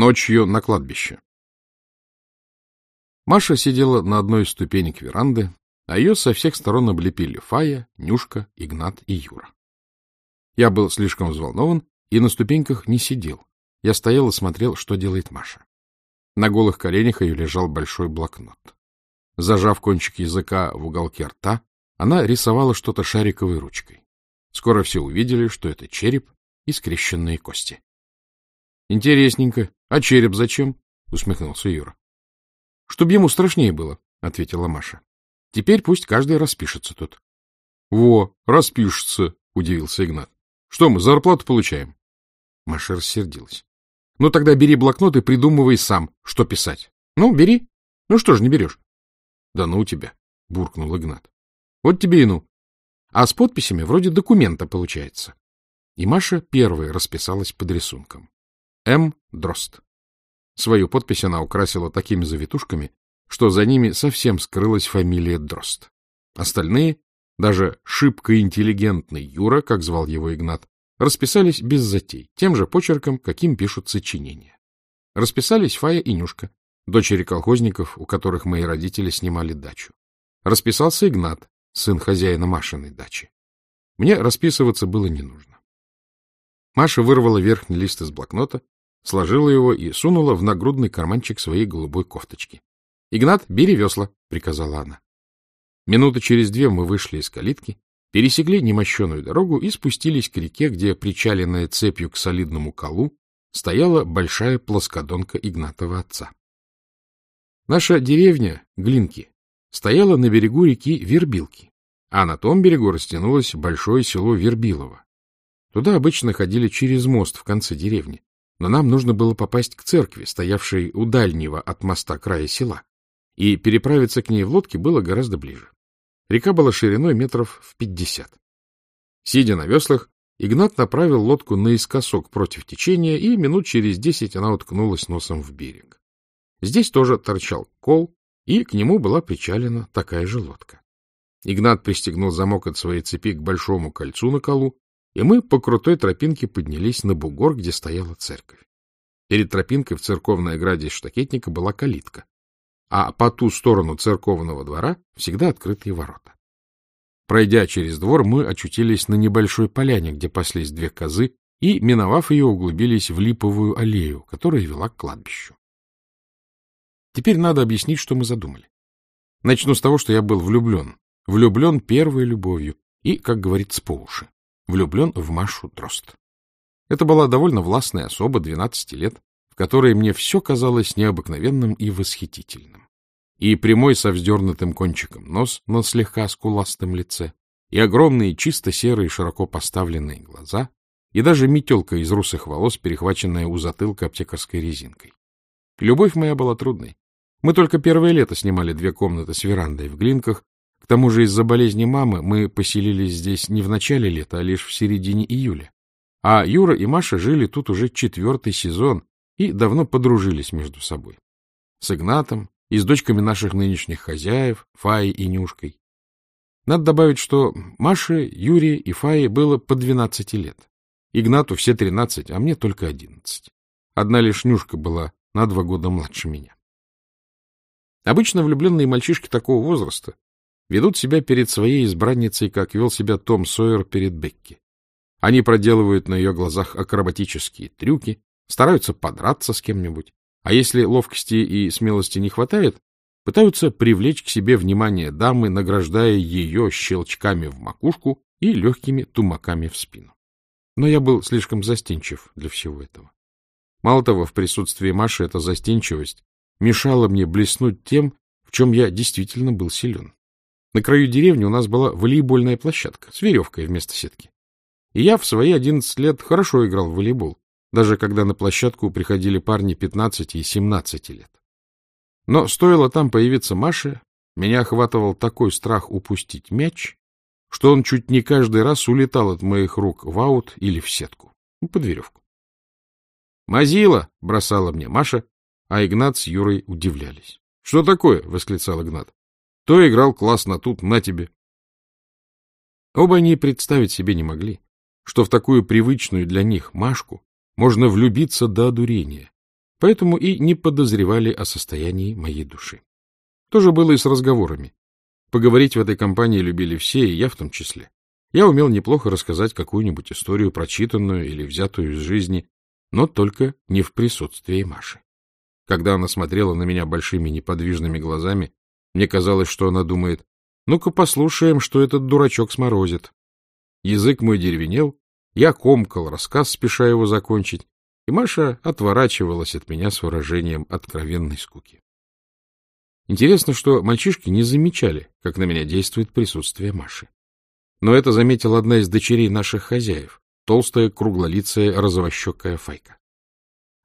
Ночью на кладбище. Маша сидела на одной из ступенек веранды, а ее со всех сторон облепили Фая, Нюшка, Игнат и Юра. Я был слишком взволнован и на ступеньках не сидел. Я стоял и смотрел, что делает Маша. На голых коленях ее лежал большой блокнот. Зажав кончик языка в уголке рта, она рисовала что-то шариковой ручкой. Скоро все увидели, что это череп и скрещенные кости. — Интересненько. А череп зачем? — усмехнулся Юра. — Чтоб ему страшнее было, — ответила Маша. — Теперь пусть каждый распишется тут. — Во, распишется, — удивился Игнат. — Что мы, зарплату получаем? Маша рассердилась. — Ну тогда бери блокнот и придумывай сам, что писать. — Ну, бери. Ну что ж не берешь? — Да ну тебя, — буркнул Игнат. — Вот тебе и ну. А с подписями вроде документа получается. И Маша первой расписалась под рисунком. М. Дрозд. Свою подпись она украсила такими завитушками, что за ними совсем скрылась фамилия Дрозд. Остальные, даже шибко интеллигентный Юра, как звал его Игнат, расписались без затей, тем же почерком, каким пишут сочинения. Расписались Фая и Нюшка, дочери колхозников, у которых мои родители снимали дачу. Расписался Игнат, сын хозяина Машиной дачи. Мне расписываться было не нужно. Маша вырвала верхний лист из блокнота, сложила его и сунула в нагрудный карманчик своей голубой кофточки. — Игнат, бери весла, — приказала она. Минуты через две мы вышли из калитки, пересекли немощеную дорогу и спустились к реке, где, причаленная цепью к солидному колу, стояла большая плоскодонка Игнатова отца. Наша деревня, Глинки, стояла на берегу реки Вербилки, а на том берегу растянулось большое село Вербилово. Туда обычно ходили через мост в конце деревни, но нам нужно было попасть к церкви, стоявшей у дальнего от моста края села, и переправиться к ней в лодке было гораздо ближе. Река была шириной метров в пятьдесят. Сидя на веслах, Игнат направил лодку наискосок против течения, и минут через десять она уткнулась носом в берег. Здесь тоже торчал кол, и к нему была причалена такая же лодка. Игнат пристегнул замок от своей цепи к большому кольцу на колу, и мы по крутой тропинке поднялись на бугор, где стояла церковь. Перед тропинкой в церковной ограде из штакетника была калитка, а по ту сторону церковного двора всегда открытые ворота. Пройдя через двор, мы очутились на небольшой поляне, где паслись две козы, и, миновав ее, углубились в липовую аллею, которая вела к кладбищу. Теперь надо объяснить, что мы задумали. Начну с того, что я был влюблен. Влюблен первой любовью и, как говорится, по уши влюблен в Машу Дрозд. Это была довольно властная особа 12 лет, в которой мне все казалось необыкновенным и восхитительным. И прямой со вздернутым кончиком нос на слегка скуластом лице, и огромные чисто серые широко поставленные глаза, и даже метелка из русых волос, перехваченная у затылка аптекарской резинкой. Любовь моя была трудной. Мы только первое лето снимали две комнаты с верандой в Глинках, тому же из-за болезни мамы мы поселились здесь не в начале лета, а лишь в середине июля. А Юра и Маша жили тут уже четвертый сезон и давно подружились между собой. С Игнатом и с дочками наших нынешних хозяев, Фаей и Нюшкой. Надо добавить, что Маше, Юре и Фае было по 12 лет. Игнату все 13, а мне только 11. Одна лишь Нюшка была на два года младше меня. Обычно влюбленные мальчишки такого возраста ведут себя перед своей избранницей, как вел себя Том Сойер перед Бекки. Они проделывают на ее глазах акробатические трюки, стараются подраться с кем-нибудь, а если ловкости и смелости не хватает, пытаются привлечь к себе внимание дамы, награждая ее щелчками в макушку и легкими тумаками в спину. Но я был слишком застенчив для всего этого. Мало того, в присутствии Маши эта застенчивость мешала мне блеснуть тем, в чем я действительно был силен. На краю деревни у нас была волейбольная площадка с веревкой вместо сетки. И я в свои одиннадцать лет хорошо играл в волейбол, даже когда на площадку приходили парни пятнадцати и семнадцати лет. Но стоило там появиться Маше, меня охватывал такой страх упустить мяч, что он чуть не каждый раз улетал от моих рук в аут или в сетку, ну, под веревку. «Мазила!» — бросала мне Маша, а Игнат с Юрой удивлялись. «Что такое?» — восклицал Игнат. То играл классно, тут на тебе. Оба они представить себе не могли, что в такую привычную для них Машку можно влюбиться до одурения. поэтому и не подозревали о состоянии моей души. То же было и с разговорами. Поговорить в этой компании любили все, и я в том числе. Я умел неплохо рассказать какую-нибудь историю, прочитанную или взятую из жизни, но только не в присутствии Маши. Когда она смотрела на меня большими неподвижными глазами, мне казалось, что она думает, ну-ка послушаем, что этот дурачок сморозит. Язык мой деревенел, я комкал рассказ, спеша его закончить, и Маша отворачивалась от меня с выражением откровенной скуки. Интересно, что мальчишки не замечали, как на меня действует присутствие Маши. Но это заметила одна из дочерей наших хозяев, толстая, круглолицая, розовощекая Файка.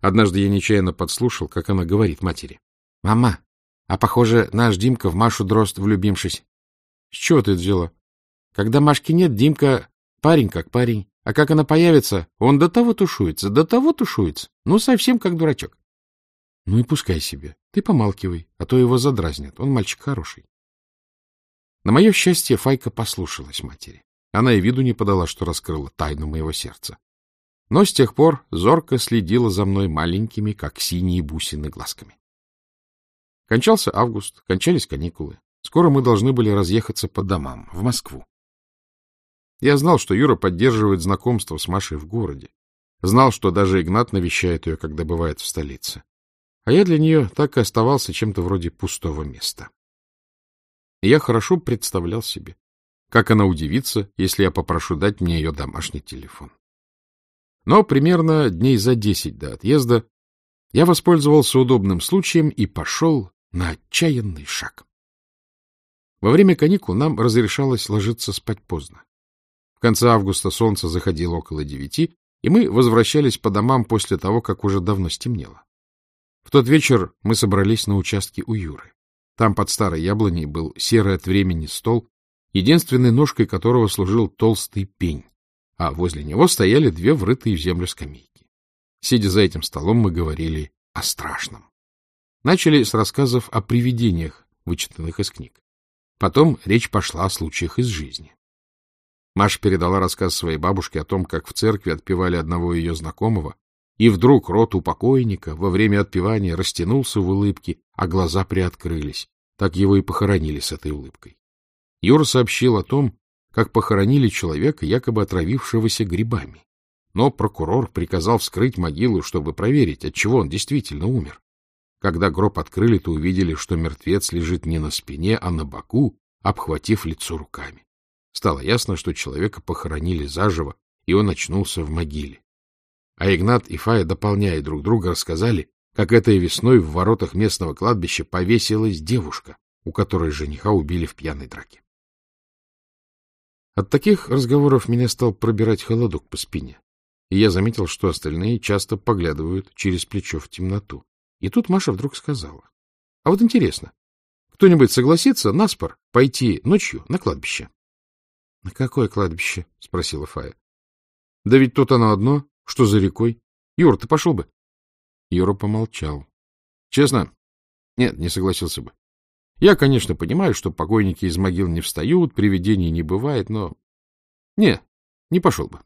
Однажды я нечаянно подслушал, как она говорит матери. — Мама, а похоже, наш Димка в Машу дрозд влюбившись. — С чего ты это взяла? Когда Машки нет, Димка парень как парень. А как она появится, он до того тушуется, до того тушуется. Ну, совсем как дурачок. Ну и пускай себе. Ты помалкивай, а то его задразнят. Он мальчик хороший. На мое счастье, Файка послушалась матери. Она и виду не подала, что раскрыла тайну моего сердца. Но с тех пор зорко следила за мной маленькими, как синие бусины, глазками. Кончался август, кончались каникулы. Скоро мы должны были разъехаться по домам, в Москву. Я знал, что Юра поддерживает знакомство с Машей в городе. Знал, что даже Игнат навещает ее, когда бывает в столице. А я для нее так и оставался чем-то вроде пустого места. И я хорошо представлял себе, как она удивится, если я попрошу дать мне ее домашний телефон. Но примерно дней за десять до отъезда я воспользовался удобным случаем и пошел на отчаянный шаг. Во время каникул нам разрешалось ложиться спать поздно. В конце августа солнце заходило около девяти, и мы возвращались по домам после того, как уже давно стемнело. В тот вечер мы собрались на участке у Юры. Там под старой яблоней был серый от времени стол, единственной ножкой которого служил толстый пень, а возле него стояли две врытые в землю скамейки. Сидя за этим столом, мы говорили о страшном. Начали с рассказов о привидениях, вычитанных из книг. Потом речь пошла о случаях из жизни. Маша передала рассказ своей бабушке о том, как в церкви отпевали одного ее знакомого, и вдруг рот у покойника во время отпевания растянулся в улыбке, а глаза приоткрылись. Так его и похоронили с этой улыбкой. Юра сообщил о том, как похоронили человека, якобы отравившегося грибами. Но прокурор приказал вскрыть могилу, чтобы проверить, от чего он действительно умер. Когда гроб открыли, то увидели, что мертвец лежит не на спине, а на боку, обхватив лицо руками. Стало ясно, что человека похоронили заживо, и он очнулся в могиле. А Игнат и Фая, дополняя друг друга, рассказали, как этой весной в воротах местного кладбища повесилась девушка, у которой жениха убили в пьяной драке. От таких разговоров меня стал пробирать холодок по спине, и я заметил, что остальные часто поглядывают через плечо в темноту. И тут Маша вдруг сказала. — А вот интересно, кто-нибудь согласится наспор пойти ночью на кладбище? — На какое кладбище? — спросила Фая. — Да ведь тут оно одно. Что за рекой? Юр, ты пошел бы? Юра помолчал. — Честно? Нет, не согласился бы. Я, конечно, понимаю, что покойники из могил не встают, привидений не бывает, но... Не, не пошел бы.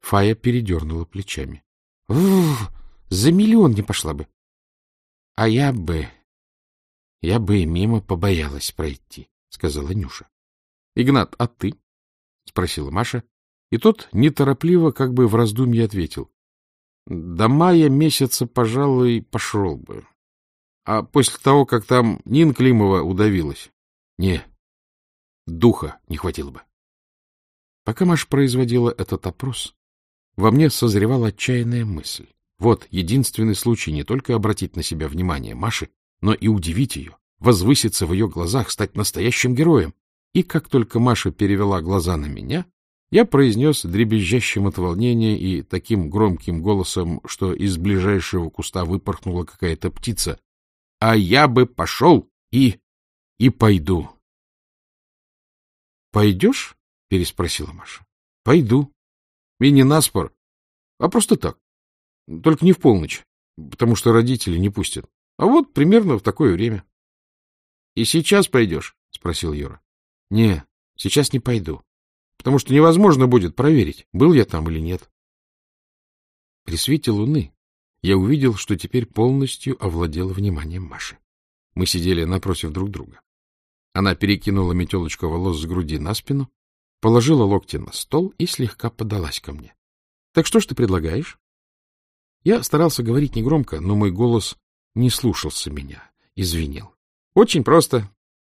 Фая передернула плечами. — За миллион не пошла бы. — А я бы... Я бы мимо побоялась пройти, — сказала Нюша. — Игнат, а ты? — спросила Маша, и тот неторопливо, как бы в раздумье ответил. — До мая месяца, пожалуй, пошел бы. А после того, как там Нин Климова удавилась, не, духа не хватило бы. Пока Маша производила этот опрос, во мне созревала отчаянная мысль. Вот единственный случай не только обратить на себя внимание Маши, но и удивить ее, возвыситься в ее глазах, стать настоящим героем. И как только Маша перевела глаза на меня, я произнес дребезжащим от волнения и таким громким голосом, что из ближайшего куста выпорхнула какая-то птица. — А я бы пошел и... и пойду. — Пойдешь? — переспросила Маша. — Пойду. И не наспор, а просто так. Только не в полночь, потому что родители не пустят. А вот примерно в такое время. — И сейчас пойдешь? — спросил Юра. — Не, сейчас не пойду, потому что невозможно будет проверить, был я там или нет. При свете луны я увидел, что теперь полностью овладела вниманием Маши. Мы сидели напротив друг друга. Она перекинула метелочку волос с груди на спину, положила локти на стол и слегка подалась ко мне. — Так что ж ты предлагаешь? Я старался говорить негромко, но мой голос не слушался меня, извинил. — Очень просто.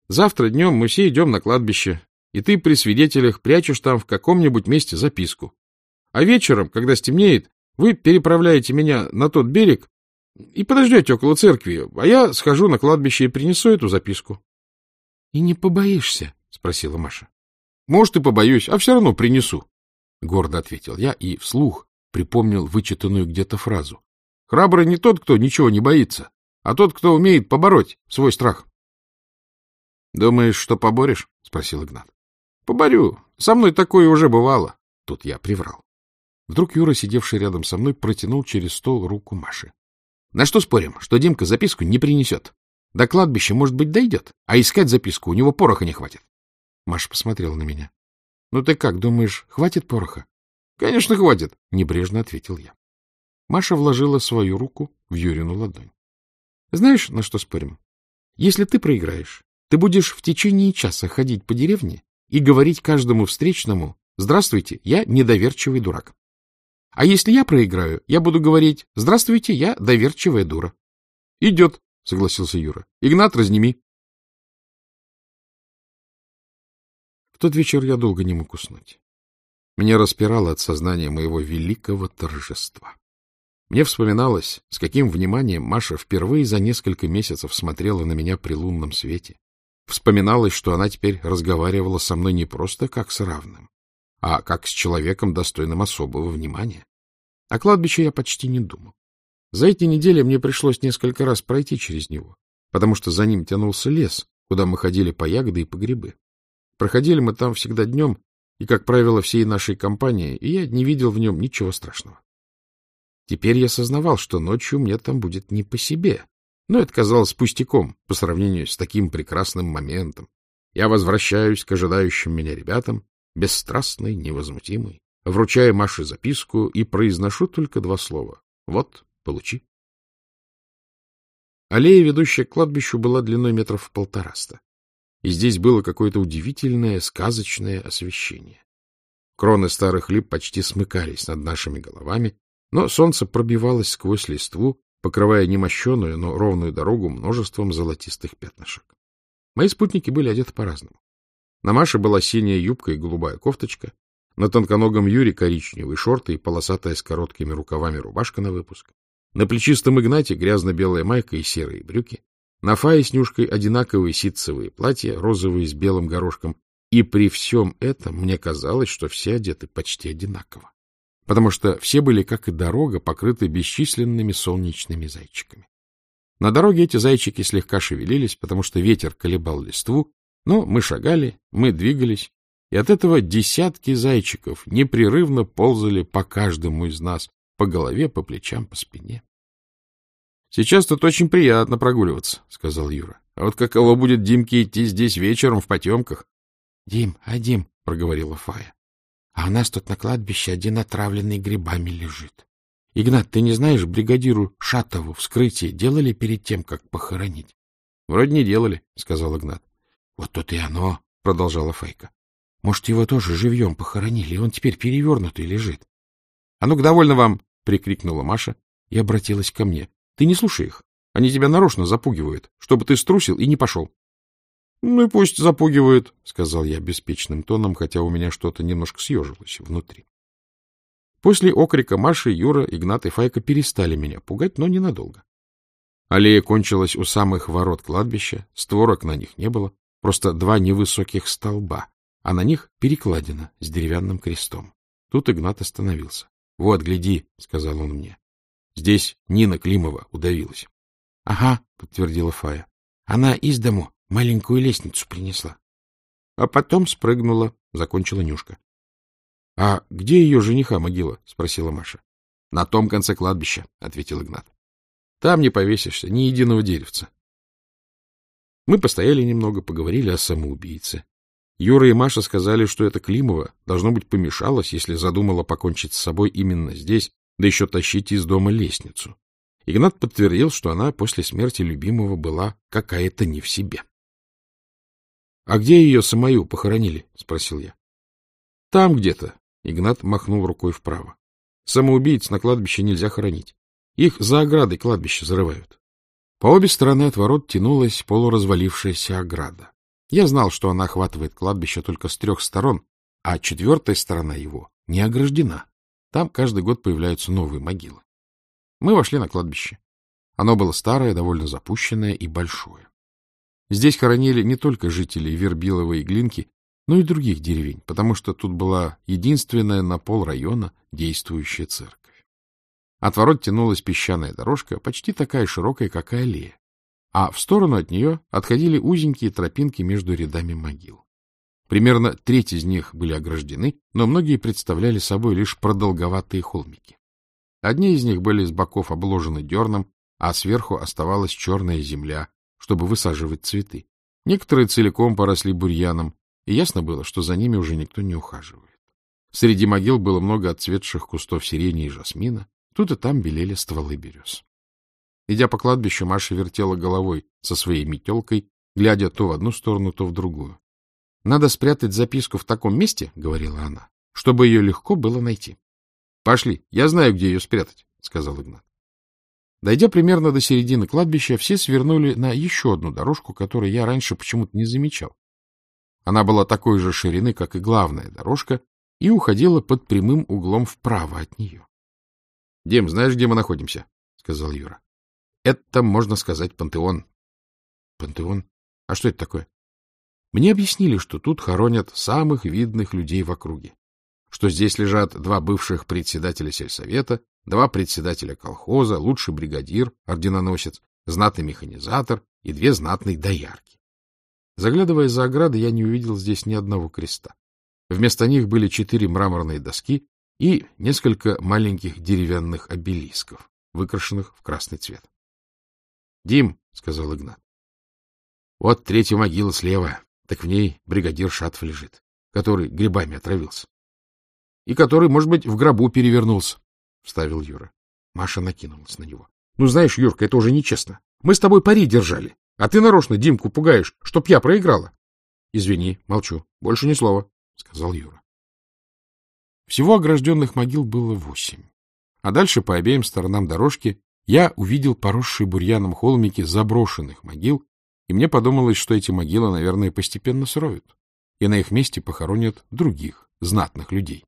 Завтра днем мы все идем на кладбище, и ты при свидетелях прячешь там в каком-нибудь месте записку. А вечером, когда стемнеет, вы переправляете меня на тот берег и подождете около церкви, а я схожу на кладбище и принесу эту записку. — И не побоишься? — спросила Маша. — Может, и побоюсь, а все равно принесу, — гордо ответил я и вслух припомнил вычитанную где-то фразу. — Храбрый не тот, кто ничего не боится, а тот, кто умеет побороть свой страх. — Думаешь, что поборешь? — спросил Игнат. — Поборю. Со мной такое уже бывало. Тут я приврал. Вдруг Юра, сидевший рядом со мной, протянул через стол руку Маши. — На что спорим, что Димка записку не принесет? До кладбища, может быть, дойдет, а искать записку у него пороха не хватит. Маша посмотрела на меня. — Ну ты как, думаешь, хватит пороха? — Конечно, хватит, — небрежно ответил я. Маша вложила свою руку в Юрину ладонь. — Знаешь, на что спорим? Если ты проиграешь, ты будешь в течение часа ходить по деревне и говорить каждому встречному «Здравствуйте, я недоверчивый дурак». А если я проиграю, я буду говорить «Здравствуйте, я доверчивая дура». — Идет, — согласился Юра. — Игнат, разними. В тот вечер я долго не мог уснуть. Меня распирало от сознания моего великого торжества. Мне вспоминалось, с каким вниманием Маша впервые за несколько месяцев смотрела на меня при лунном свете. Вспоминалось, что она теперь разговаривала со мной не просто как с равным, а как с человеком, достойным особого внимания. О кладбище я почти не думал. За эти недели мне пришлось несколько раз пройти через него, потому что за ним тянулся лес, куда мы ходили по ягоды и по грибы. Проходили мы там всегда днем, и, как правило, всей нашей компании, и я не видел в нем ничего страшного. Теперь я сознавал, что ночью мне там будет не по себе, но это казалось пустяком по сравнению с таким прекрасным моментом. Я возвращаюсь к ожидающим меня ребятам, бесстрастный, невозмутимый, вручая Маше записку и произношу только два слова. Вот, получи. Аллея, ведущая к кладбищу, была длиной метров полтораста и здесь было какое-то удивительное, сказочное освещение. Кроны старых лип почти смыкались над нашими головами, но солнце пробивалось сквозь листву, покрывая немощенную, но ровную дорогу множеством золотистых пятнышек. Мои спутники были одеты по-разному. На Маше была синяя юбка и голубая кофточка, на тонконогом Юре коричневые шорты и полосатая с короткими рукавами рубашка на выпуск, на плечистом Игнате грязно-белая майка и серые брюки, на Фае с Нюшкой одинаковые ситцевые платья, розовые с белым горошком, и при всем этом мне казалось, что все одеты почти одинаково, потому что все были, как и дорога, покрыты бесчисленными солнечными зайчиками. На дороге эти зайчики слегка шевелились, потому что ветер колебал листву, но мы шагали, мы двигались, и от этого десятки зайчиков непрерывно ползали по каждому из нас, по голове, по плечам, по спине. — Сейчас тут очень приятно прогуливаться, — сказал Юра. — А вот каково будет Димке идти здесь вечером в потемках? — Дим, а Дим, — проговорила Фая, — а у нас тут на кладбище один отравленный грибами лежит. Игнат, ты не знаешь, бригадиру Шатову вскрытие делали перед тем, как похоронить? — Вроде не делали, — сказал Игнат. — Вот тут и оно, — продолжала Файка. — Может, его тоже живьем похоронили, и он теперь перевернутый лежит. — А ну-ка, довольно вам! — прикрикнула Маша и обратилась ко мне. Ты не слушай их. Они тебя нарочно запугивают, чтобы ты струсил и не пошел. — Ну и пусть запугивают, — сказал я беспечным тоном, хотя у меня что-то немножко съежилось внутри. После окрика Маши, Юра, Игнат и Файка перестали меня пугать, но ненадолго. Аллея кончилась у самых ворот кладбища, створок на них не было, просто два невысоких столба, а на них перекладина с деревянным крестом. Тут Игнат остановился. — Вот, гляди, — сказал он мне. Здесь Нина Климова удавилась. — Ага, — подтвердила Фая. — Она из дому маленькую лестницу принесла. — А потом спрыгнула, — закончила Нюшка. — А где ее жениха могила? — спросила Маша. — На том конце кладбища, — ответил Игнат. — Там не повесишься, ни единого деревца. Мы постояли немного, поговорили о самоубийце. Юра и Маша сказали, что это Климова, должно быть, помешалась, если задумала покончить с собой именно здесь, да еще тащить из дома лестницу. Игнат подтвердил, что она после смерти любимого была какая-то не в себе. — А где ее самую похоронили? — спросил я. — Там где-то. Игнат махнул рукой вправо. Самоубийц на кладбище нельзя хоронить. Их за оградой кладбища зарывают. По обе стороны от ворот тянулась полуразвалившаяся ограда. Я знал, что она охватывает кладбище только с трех сторон, а четвертая сторона его не ограждена. Там каждый год появляются новые могилы. Мы вошли на кладбище. Оно было старое, довольно запущенное и большое. Здесь хоронили не только жителей Вербиловой и Глинки, но и других деревень, потому что тут была единственная на пол района действующая церковь. От ворот тянулась песчаная дорожка, почти такая широкая, как и аллея, а в сторону от нее отходили узенькие тропинки между рядами могил. Примерно треть из них были ограждены, но многие представляли собой лишь продолговатые холмики. Одни из них были с боков обложены дерном, а сверху оставалась черная земля, чтобы высаживать цветы. Некоторые целиком поросли бурьяном, и ясно было, что за ними уже никто не ухаживает. Среди могил было много отцветших кустов сирени и жасмина, тут и там белели стволы берез. Идя по кладбищу, Маша вертела головой со своей метелкой, глядя то в одну сторону, то в другую. — Надо спрятать записку в таком месте, — говорила она, — чтобы ее легко было найти. — Пошли, я знаю, где ее спрятать, — сказал Игнат. Дойдя примерно до середины кладбища, все свернули на еще одну дорожку, которую я раньше почему-то не замечал. Она была такой же ширины, как и главная дорожка, и уходила под прямым углом вправо от нее. — Дим, знаешь, где мы находимся? — сказал Юра. — Это, можно сказать, пантеон. — Пантеон? А что это такое? Мне объяснили, что тут хоронят самых видных людей в округе, что здесь лежат два бывших председателя сельсовета, два председателя колхоза, лучший бригадир, орденоносец, знатный механизатор и две знатные доярки. Заглядывая за ограды, я не увидел здесь ни одного креста. Вместо них были четыре мраморные доски и несколько маленьких деревянных обелисков, выкрашенных в красный цвет. — Дим, — сказал Игнат, — вот третья могила слева. Так в ней бригадир Шатов лежит, который грибами отравился. — И который, может быть, в гробу перевернулся, — вставил Юра. Маша накинулась на него. — Ну, знаешь, Юрка, это уже нечестно. Мы с тобой пари держали, а ты нарочно Димку пугаешь, чтоб я проиграла. — Извини, молчу. Больше ни слова, — сказал Юра. Всего огражденных могил было восемь. А дальше по обеим сторонам дорожки я увидел поросшие бурьяном холмики заброшенных могил и мне подумалось, что эти могилы, наверное, постепенно сроют, и на их месте похоронят других, знатных людей.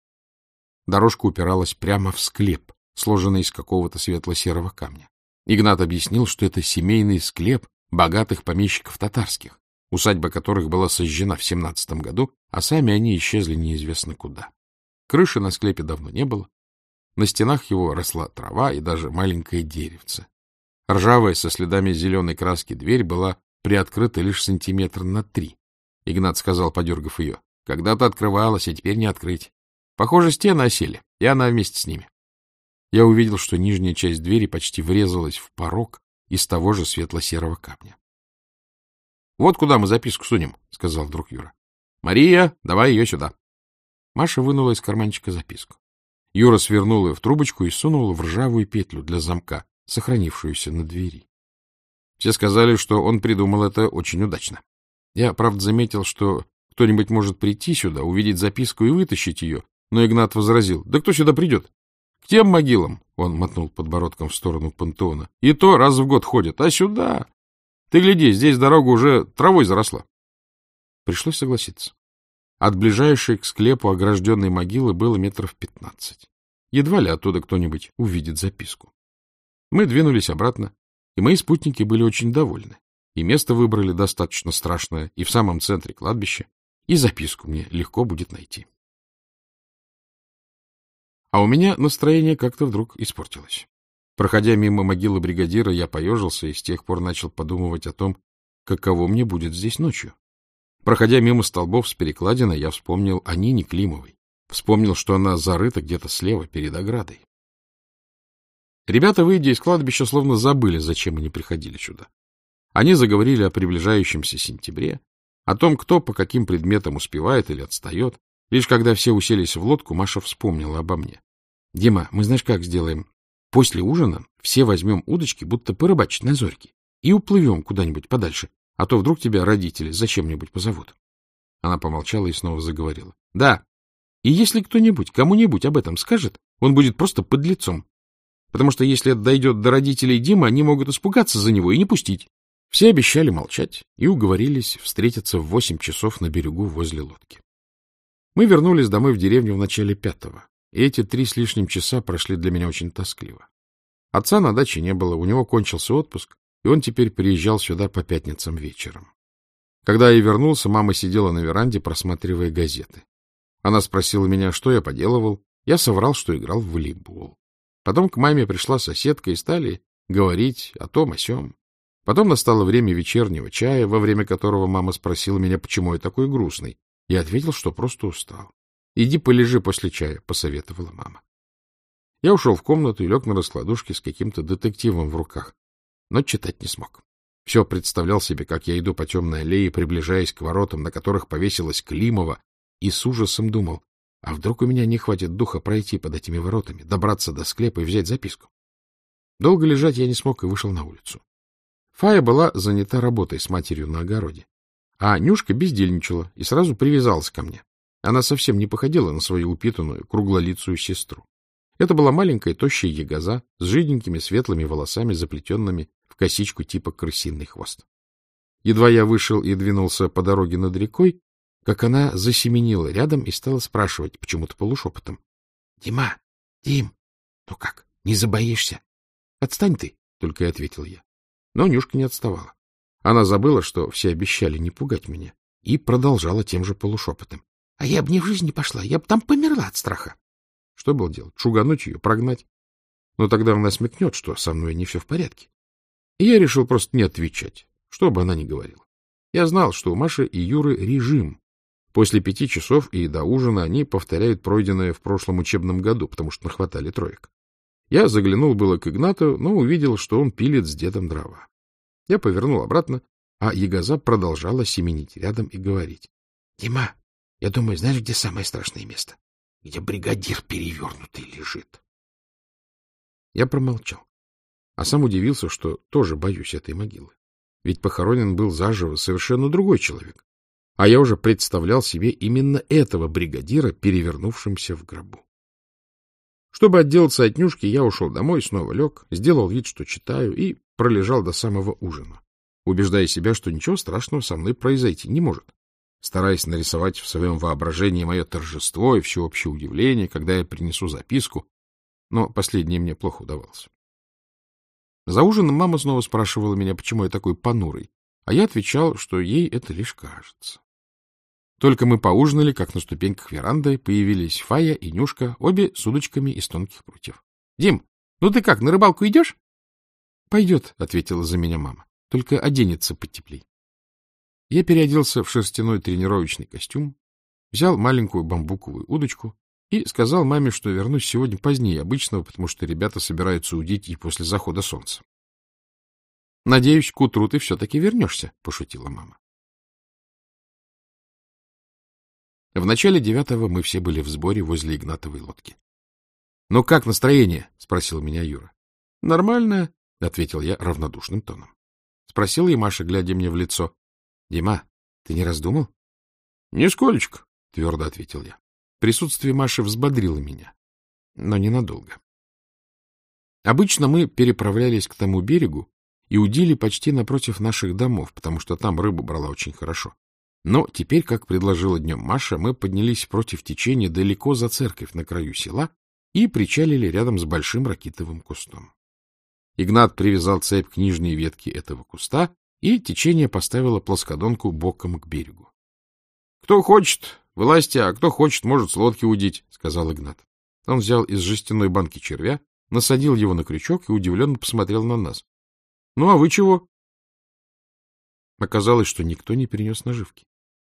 Дорожка упиралась прямо в склеп, сложенный из какого-то светло-серого камня. Игнат объяснил, что это семейный склеп богатых помещиков татарских, усадьба которых была сожжена в семнадцатом году, а сами они исчезли неизвестно куда. Крыши на склепе давно не было. На стенах его росла трава и даже маленькое деревце. Ржавая со следами зеленой краски дверь была приоткрыта лишь сантиметр на три. Игнат сказал, подергав ее. Когда-то открывалась, а теперь не открыть. Похоже, стены осели, и она вместе с ними. Я увидел, что нижняя часть двери почти врезалась в порог из того же светло-серого камня. — Вот куда мы записку сунем, — сказал вдруг Юра. — Мария, давай ее сюда. Маша вынула из карманчика записку. Юра свернул ее в трубочку и сунул в ржавую петлю для замка, сохранившуюся на двери. Все сказали, что он придумал это очень удачно. Я, правда, заметил, что кто-нибудь может прийти сюда, увидеть записку и вытащить ее, но Игнат возразил. — Да кто сюда придет? — К тем могилам, — он мотнул подбородком в сторону пантеона. — И то раз в год ходят, а сюда... Ты гляди, здесь дорога уже травой заросла. Пришлось согласиться. От ближайшей к склепу огражденной могилы было метров пятнадцать. Едва ли оттуда кто-нибудь увидит записку. Мы двинулись обратно, и мои спутники были очень довольны. И место выбрали достаточно страшное, и в самом центре кладбища, и записку мне легко будет найти. А у меня настроение как-то вдруг испортилось. Проходя мимо могилы бригадира, я поежился и с тех пор начал подумывать о том, каково мне будет здесь ночью. Проходя мимо столбов с перекладиной, я вспомнил о Нине Климовой. Вспомнил, что она зарыта где-то слева, перед оградой. Ребята, выйдя из кладбища, словно забыли, зачем они приходили сюда. Они заговорили о приближающемся сентябре, о том, кто по каким предметам успевает или отстает. Лишь когда все уселись в лодку, Маша вспомнила обо мне. — Дима, мы знаешь, как сделаем? После ужина все возьмем удочки, будто порыбачить на зорьке, и уплывем куда-нибудь подальше, а то вдруг тебя родители зачем-нибудь позовут. Она помолчала и снова заговорила. — Да, и если кто-нибудь кому-нибудь об этом скажет, он будет просто под лицом. Потому что если это дойдет до родителей Димы, они могут испугаться за него и не пустить. Все обещали молчать и уговорились встретиться в восемь часов на берегу возле лодки. Мы вернулись домой в деревню в начале пятого, и эти три с лишним часа прошли для меня очень тоскливо. Отца на даче не было, у него кончился отпуск, и он теперь приезжал сюда по пятницам вечером. Когда я вернулся, мама сидела на веранде, просматривая газеты. Она спросила меня, что я поделывал. Я соврал, что играл в волейбол. Потом к маме пришла соседка и стали говорить о том, о сем. Потом настало время вечернего чая, во время которого мама спросила меня, почему я такой грустный. Я ответил, что просто устал. — Иди полежи после чая, — посоветовала мама. Я ушел в комнату и лег на раскладушке с каким-то детективом в руках, но читать не смог. Все представлял себе, как я иду по темной аллее, приближаясь к воротам, на которых повесилась Климова, и с ужасом думал, а вдруг у меня не хватит духа пройти под этими воротами, добраться до склепа и взять записку? Долго лежать я не смог и вышел на улицу. Фая была занята работой с матерью на огороде, а Нюшка бездельничала и сразу привязалась ко мне. Она совсем не походила на свою упитанную, круглолицую сестру. Это была маленькая, тощая ягоза с жиденькими светлыми волосами, заплетенными в косичку типа крысиный хвост. Едва я вышел и двинулся по дороге над рекой, как она засеменила рядом и стала спрашивать почему-то полушепотом. — Дима, Дим, ну как, не забоишься? — Отстань ты, — только и ответил я. Но Нюшка не отставала. Она забыла, что все обещали не пугать меня, и продолжала тем же полушепотом. — А я бы не в жизнь не пошла, я бы там померла от страха. Что было делать? Шугануть ее, прогнать? Но тогда она смекнет, что со мной не все в порядке. И я решил просто не отвечать, что бы она ни говорила. Я знал, что у Маши и Юры режим. После пяти часов и до ужина они повторяют пройденное в прошлом учебном году, потому что нахватали троек. Я заглянул было к Игнату, но увидел, что он пилит с дедом дрова. Я повернул обратно, а Ягоза продолжала семенить рядом и говорить. — Дима, я думаю, знаешь, где самое страшное место? где бригадир перевернутый лежит. Я промолчал, а сам удивился, что тоже боюсь этой могилы. Ведь похоронен был заживо совершенно другой человек, а я уже представлял себе именно этого бригадира, перевернувшимся в гробу. Чтобы отделаться от Нюшки, я ушел домой, снова лег, сделал вид, что читаю, и пролежал до самого ужина, убеждая себя, что ничего страшного со мной произойти не может стараясь нарисовать в своем воображении мое торжество и всеобщее удивление, когда я принесу записку, но последнее мне плохо удавалось. За ужином мама снова спрашивала меня, почему я такой понурый, а я отвечал, что ей это лишь кажется. Только мы поужинали, как на ступеньках веранды появились Фая и Нюшка, обе с удочками из тонких прутьев. — Дим, ну ты как, на рыбалку идешь? — Пойдет, — ответила за меня мама, — только оденется потеплей. Я переоделся в шерстяной тренировочный костюм, взял маленькую бамбуковую удочку и сказал маме, что вернусь сегодня позднее обычного, потому что ребята собираются удить и после захода солнца. — Надеюсь, к утру ты все-таки вернешься, — пошутила мама. В начале девятого мы все были в сборе возле Игнатовой лодки. — Ну как настроение? — спросил меня Юра. — Нормально, — ответил я равнодушным тоном. Спросила и Маша, глядя мне в лицо. — Дима, ты не раздумал? — Нисколечко, — твердо ответил я. Присутствие Маши взбодрило меня, но ненадолго. Обычно мы переправлялись к тому берегу и удили почти напротив наших домов, потому что там рыбу брала очень хорошо. Но теперь, как предложила днем Маша, мы поднялись против течения далеко за церковь на краю села и причалили рядом с большим ракитовым кустом. Игнат привязал цепь к нижней ветке этого куста, и течение поставило плоскодонку боком к берегу. — Кто хочет, власти, а кто хочет, может с лодки удить, — сказал Игнат. Он взял из жестяной банки червя, насадил его на крючок и удивленно посмотрел на нас. — Ну, а вы чего? Оказалось, что никто не перенес наживки.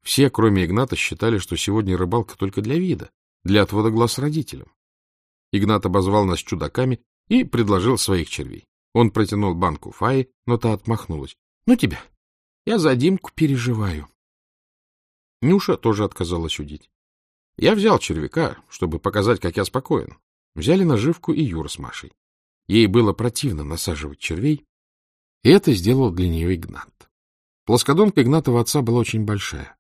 Все, кроме Игната, считали, что сегодня рыбалка только для вида, для отвода глаз родителям. Игнат обозвал нас чудаками и предложил своих червей. Он протянул банку Фаи, но та отмахнулась. Ну тебя. Я за Димку переживаю. Нюша тоже отказалась удить. Я взял червяка, чтобы показать, как я спокоен. Взяли наживку и Юра с Машей. Ей было противно насаживать червей, и это сделал для нее Игнат. Плоскодонка Игнатова отца была очень большая.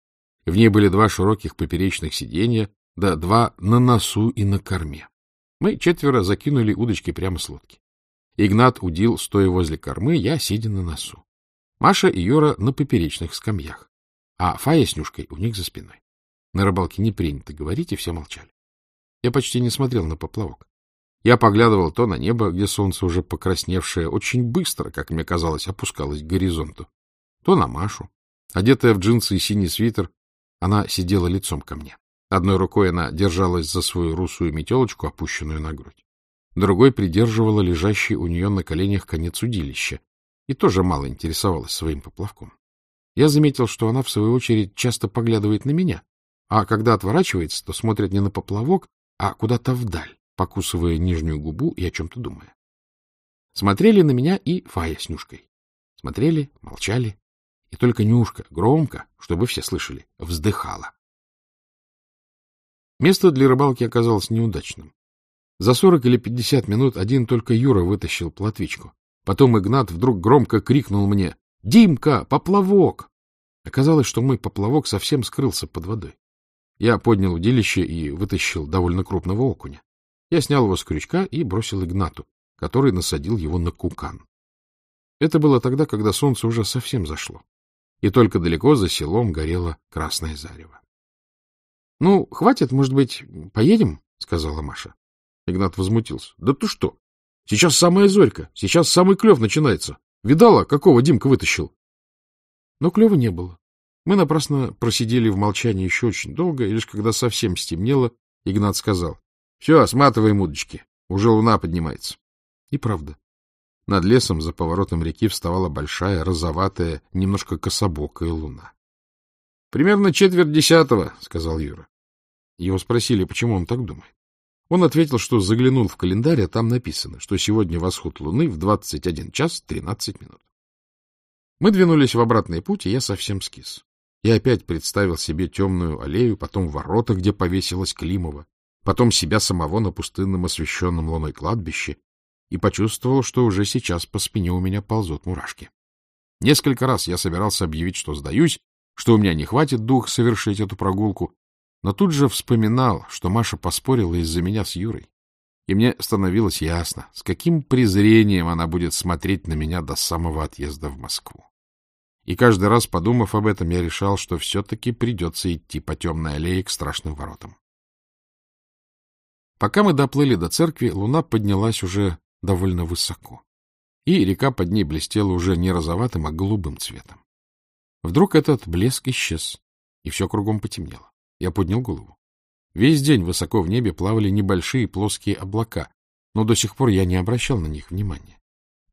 В ней были два широких поперечных сиденья, да два на носу и на корме. Мы четверо закинули удочки прямо с лодки. Игнат удил, стоя возле кормы, я сидя на носу. Маша и Юра на поперечных скамьях, а Фая с Нюшкой у них за спиной. На рыбалке не принято говорить, и все молчали. Я почти не смотрел на поплавок. Я поглядывал то на небо, где солнце, уже покрасневшее, очень быстро, как мне казалось, опускалось к горизонту, то на Машу. Одетая в джинсы и синий свитер, она сидела лицом ко мне. Одной рукой она держалась за свою русую метелочку, опущенную на грудь. Другой придерживала лежащий у нее на коленях конец удилища и тоже мало интересовалась своим поплавком. Я заметил, что она, в свою очередь, часто поглядывает на меня, а когда отворачивается, то смотрит не на поплавок, а куда-то вдаль, покусывая нижнюю губу и о чем-то думая. Смотрели на меня и Фая с Нюшкой. Смотрели, молчали, и только Нюшка громко, чтобы все слышали, вздыхала. Место для рыбалки оказалось неудачным. За сорок или пятьдесят минут один только Юра вытащил плотвичку. Потом Игнат вдруг громко крикнул мне «Димка, поплавок!» Оказалось, что мой поплавок совсем скрылся под водой. Я поднял удилище и вытащил довольно крупного окуня. Я снял его с крючка и бросил Игнату, который насадил его на кукан. Это было тогда, когда солнце уже совсем зашло, и только далеко за селом горело красное зарево. — Ну, хватит, может быть, поедем? — сказала Маша. Игнат возмутился. — Да ты что? Сейчас самая зорька, сейчас самый клев начинается. Видала, какого Димка вытащил? Но клева не было. Мы напрасно просидели в молчании еще очень долго, и лишь когда совсем стемнело, Игнат сказал. — Все, сматываем удочки. Уже луна поднимается. И правда. Над лесом за поворотом реки вставала большая, розоватая, немножко кособокая луна. — Примерно четверть десятого, — сказал Юра. Его спросили, почему он так думает. Он ответил, что заглянул в календарь, а там написано, что сегодня восход луны в 21 час 13 минут. Мы двинулись в обратный путь, и я совсем скис. Я опять представил себе темную аллею, потом ворота, где повесилась Климова, потом себя самого на пустынном освещенном луной кладбище, и почувствовал, что уже сейчас по спине у меня ползут мурашки. Несколько раз я собирался объявить, что сдаюсь, что у меня не хватит дух совершить эту прогулку, но тут же вспоминал, что Маша поспорила из-за меня с Юрой. И мне становилось ясно, с каким презрением она будет смотреть на меня до самого отъезда в Москву. И каждый раз, подумав об этом, я решал, что все-таки придется идти по темной аллее к страшным воротам. Пока мы доплыли до церкви, луна поднялась уже довольно высоко, и река под ней блестела уже не розоватым, а голубым цветом. Вдруг этот блеск исчез, и все кругом потемнело. Я поднял голову. Весь день высоко в небе плавали небольшие плоские облака, но до сих пор я не обращал на них внимания.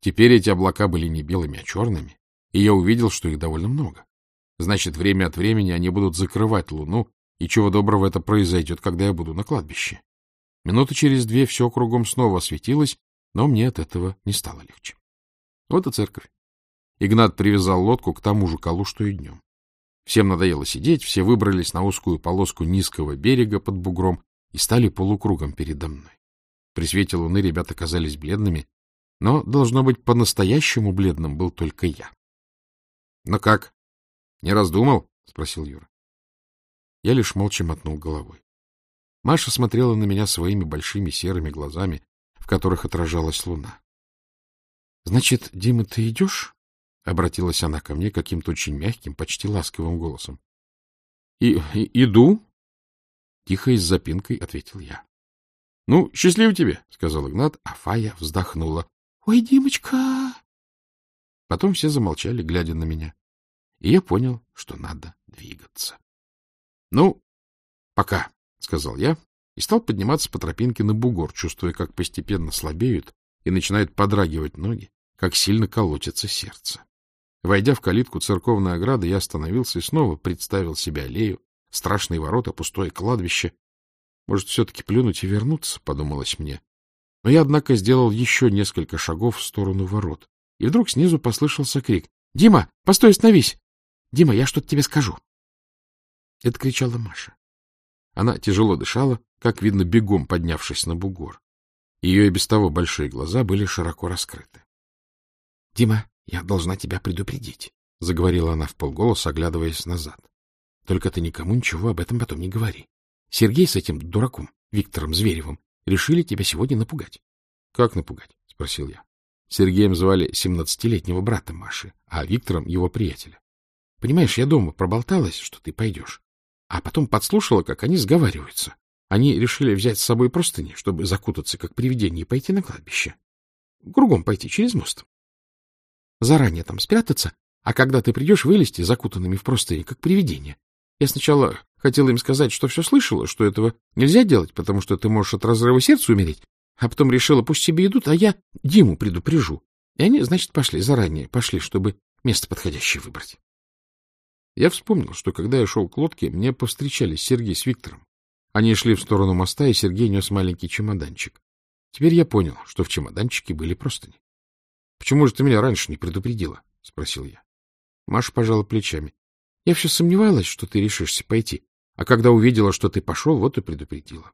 Теперь эти облака были не белыми, а черными, и я увидел, что их довольно много. Значит, время от времени они будут закрывать луну, и чего доброго это произойдет, когда я буду на кладбище. Минуты через две все кругом снова осветилось, но мне от этого не стало легче. Вот и церковь. Игнат привязал лодку к тому же колу, что и днем. Всем надоело сидеть, все выбрались на узкую полоску низкого берега под бугром и стали полукругом передо мной. При свете луны ребята казались бледными, но, должно быть, по-настоящему бледным был только я. — Ну как? Не раздумал? — спросил Юра. Я лишь молча мотнул головой. Маша смотрела на меня своими большими серыми глазами, которых отражалась луна. — Значит, Дима, ты идешь? — обратилась она ко мне каким-то очень мягким, почти ласковым голосом. — И, и Иду? — тихо и с запинкой ответил я. — Ну, счастливо тебе, — сказал Игнат, а Фая вздохнула. — Ой, Димочка! Потом все замолчали, глядя на меня. И я понял, что надо двигаться. — Ну, пока, — сказал я, и стал подниматься по тропинке на бугор, чувствуя, как постепенно слабеют и начинают подрагивать ноги, как сильно колотится сердце. Войдя в калитку церковной ограды, я остановился и снова представил себе аллею, страшные ворота, пустое кладбище. Может, все-таки плюнуть и вернуться, — подумалось мне. Но я, однако, сделал еще несколько шагов в сторону ворот. И вдруг снизу послышался крик. — Дима, постой, остановись! Дима, я что-то тебе скажу. Это кричала Маша. Она тяжело дышала, как видно, бегом поднявшись на бугор. Ее и без того большие глаза были широко раскрыты. — Дима, я должна тебя предупредить, — заговорила она в полголоса, оглядываясь назад. — Только ты никому ничего об этом потом не говори. Сергей с этим дураком, Виктором Зверевым, решили тебя сегодня напугать. — Как напугать? — спросил я. Сергеем звали семнадцатилетнего брата Маши, а Виктором — его приятеля. Понимаешь, я дома проболталась, что ты пойдешь, а потом подслушала, как они сговариваются. Они решили взять с собой простыни, чтобы закутаться, как привидение, и пойти на кладбище. Кругом пойти, через мост. Заранее там спрятаться, а когда ты придешь, вылезти закутанными в простыни, как привидение. Я сначала хотела им сказать, что все слышала, что этого нельзя делать, потому что ты можешь от разрыва сердца умереть, а потом решила, пусть себе идут, а я Диму предупрежу. И они, значит, пошли заранее, пошли, чтобы место подходящее выбрать. Я вспомнил, что когда я шел к лодке, мне повстречались Сергей с Виктором. Они шли в сторону моста, и Сергей нес маленький чемоданчик. Теперь я понял, что в чемоданчике были простыни. — Почему же ты меня раньше не предупредила? — спросил я. Маша пожала плечами. — Я все сомневалась, что ты решишься пойти, а когда увидела, что ты пошел, вот и предупредила.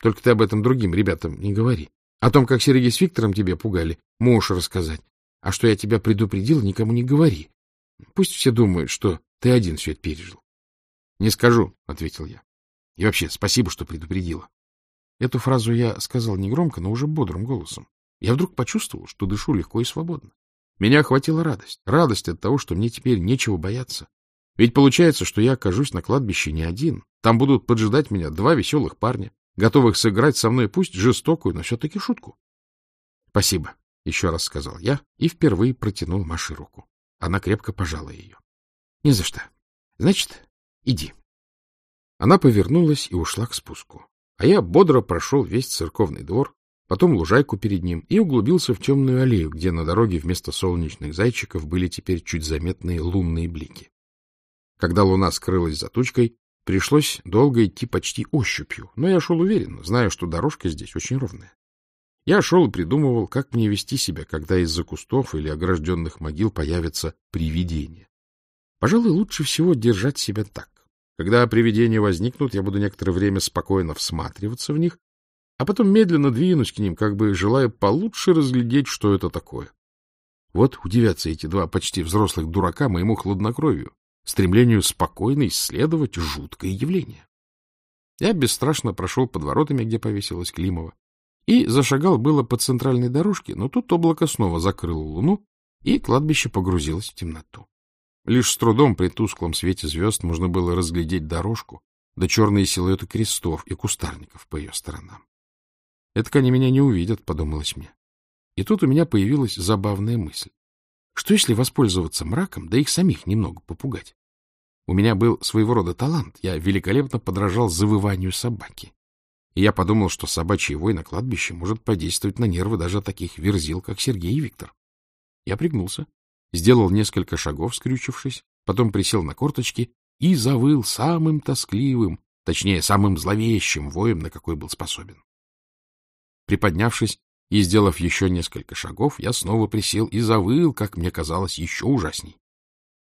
Только ты об этом другим ребятам не говори. О том, как Сергей с Виктором тебя пугали, можешь рассказать. А что я тебя предупредил, никому не говори. Пусть все думают, что ты один все это пережил. — Не скажу, — ответил я. — И вообще, спасибо, что предупредила. Эту фразу я сказал негромко, но уже бодрым голосом. Я вдруг почувствовал, что дышу легко и свободно. Меня охватила радость. Радость от того, что мне теперь нечего бояться. Ведь получается, что я окажусь на кладбище не один. Там будут поджидать меня два веселых парня, готовых сыграть со мной пусть жестокую, но все-таки шутку. — Спасибо, — еще раз сказал я и впервые протянул Маше руку. Она крепко пожала ее. — Не за что. Значит, иди. Она повернулась и ушла к спуску. А я бодро прошел весь церковный двор, потом лужайку перед ним и углубился в темную аллею, где на дороге вместо солнечных зайчиков были теперь чуть заметные лунные блики. Когда луна скрылась за тучкой, пришлось долго идти почти ощупью, но я шел уверенно, зная, что дорожка здесь очень ровная. Я шел и придумывал, как мне вести себя, когда из-за кустов или огражденных могил появятся привидения. Пожалуй, лучше всего держать себя так. Когда привидения возникнут, я буду некоторое время спокойно всматриваться в них, а потом медленно двинусь к ним, как бы желая получше разглядеть, что это такое. Вот удивятся эти два почти взрослых дурака моему хладнокровию, стремлению спокойно исследовать жуткое явление. Я бесстрашно прошел под воротами, где повесилась Климова, и зашагал было по центральной дорожке, но тут облако снова закрыло луну, и кладбище погрузилось в темноту. Лишь с трудом при тусклом свете звезд можно было разглядеть дорожку, да черные силуэты крестов и кустарников по ее сторонам. «Это они меня не увидят», — подумалось мне. И тут у меня появилась забавная мысль. Что если воспользоваться мраком, да их самих немного попугать? У меня был своего рода талант. Я великолепно подражал завыванию собаки. И я подумал, что собачий вой на кладбище может подействовать на нервы даже таких верзил, как Сергей и Виктор. Я пригнулся, сделал несколько шагов, скрючившись, потом присел на корточки и завыл самым тоскливым, точнее, самым зловещим воем, на какой был способен. Приподнявшись и сделав еще несколько шагов, я снова присел и завыл, как мне казалось, еще ужасней.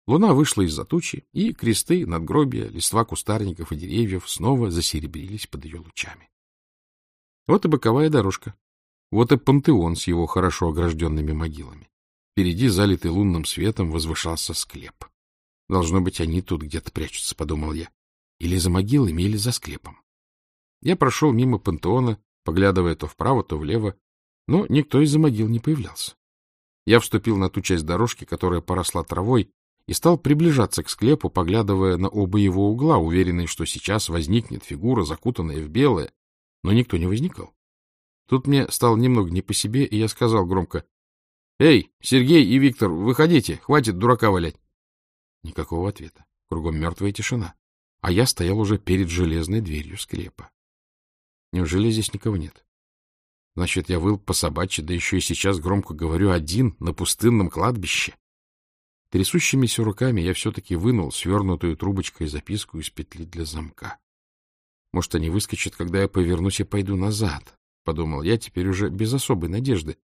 Луна вышла из-за тучи, и кресты, надгробия, листва кустарников и деревьев снова засеребрились под ее лучами. Вот и боковая дорожка. Вот и пантеон с его хорошо огражденными могилами. Впереди, залитый лунным светом, возвышался склеп. Должно быть, они тут где-то прячутся, — подумал я. Или за могилами, или за склепом. Я прошел мимо пантеона, поглядывая то вправо, то влево, но никто из-за могил не появлялся. Я вступил на ту часть дорожки, которая поросла травой, и стал приближаться к склепу, поглядывая на оба его угла, уверенный, что сейчас возникнет фигура, закутанная в белое, но никто не возникал. Тут мне стало немного не по себе, и я сказал громко, «Эй, Сергей и Виктор, выходите, хватит дурака валять!» Никакого ответа. Кругом мертвая тишина. А я стоял уже перед железной дверью склепа. Неужели здесь никого нет? Значит, я выл по собачьи, да еще и сейчас громко говорю один на пустынном кладбище. Трясущимися руками я все-таки вынул свернутую трубочкой записку из петли для замка. Может, они выскочат, когда я повернусь и пойду назад, — подумал я теперь уже без особой надежды,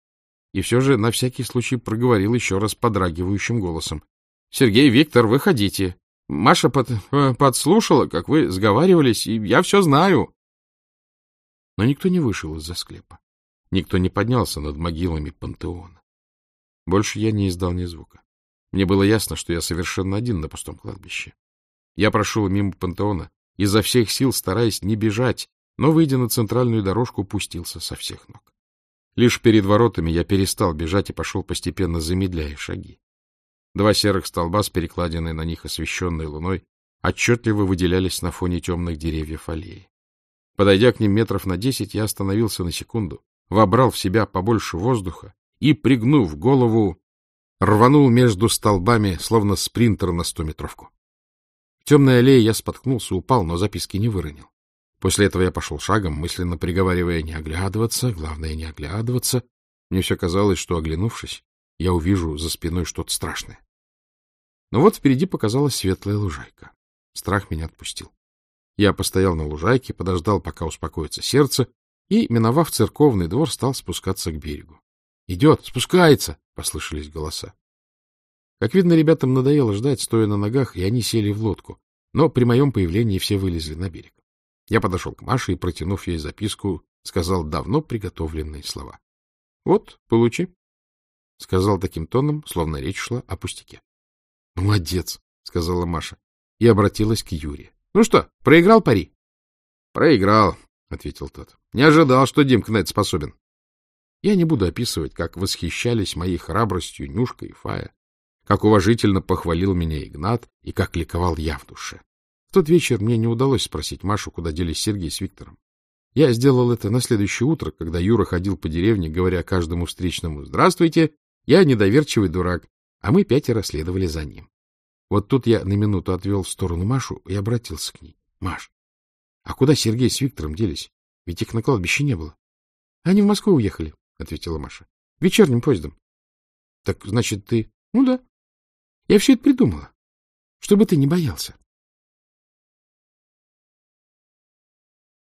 и все же на всякий случай проговорил еще раз подрагивающим голосом. — Сергей, Виктор, выходите. Маша под, э, подслушала, как вы сговаривались, и я все знаю. Но никто не вышел из-за склепа. Никто не поднялся над могилами пантеона. Больше я не издал ни звука. Мне было ясно, что я совершенно один на пустом кладбище. Я прошел мимо пантеона, изо всех сил стараясь не бежать, но, выйдя на центральную дорожку, пустился со всех ног. Лишь перед воротами я перестал бежать и пошел постепенно замедляя шаги. Два серых столба с перекладиной на них освещенной луной отчетливо выделялись на фоне темных деревьев аллеи. Подойдя к ним метров на десять, я остановился на секунду, вобрал в себя побольше воздуха и, пригнув голову, рванул между столбами, словно спринтер на стометровку. В темной аллее я споткнулся, упал, но записки не выронил. После этого я пошел шагом, мысленно приговаривая не оглядываться, главное не оглядываться. Мне все казалось, что, оглянувшись, я увижу за спиной что-то страшное. Но вот впереди показалась светлая лужайка. Страх меня отпустил. Я постоял на лужайке, подождал, пока успокоится сердце, и, миновав церковный двор, стал спускаться к берегу. — Идет, спускается! — послышались голоса. Как видно, ребятам надоело ждать, стоя на ногах, и они сели в лодку. Но при моем появлении все вылезли на берег. Я подошел к Маше и, протянув ей записку, сказал давно приготовленные слова. — Вот, получи, — сказал таким тоном, словно речь шла о пустяке. — Молодец, — сказала Маша и обратилась к Юре. — Ну что, проиграл пари? — Проиграл, — ответил тот. — Не ожидал, что Димка на это способен. Я не буду описывать, как восхищались моей храбростью Нюшка и Фая, как уважительно похвалил меня Игнат и как ликовал я в душе. В тот вечер мне не удалось спросить Машу, куда делись Сергей с Виктором. Я сделал это на следующее утро, когда Юра ходил по деревне, говоря каждому встречному «Здравствуйте, я недоверчивый дурак», а мы пятеро следовали за ним. Вот тут я на минуту отвел в сторону Машу и обратился к ней. — Маш, а куда Сергей с Виктором делись? Ведь их на кладбище не было. — Они в Москву уехали, — ответила Маша. — Вечерним поездом. — Так, значит, ты... — Ну да. Я все это придумала. Чтобы ты не боялся.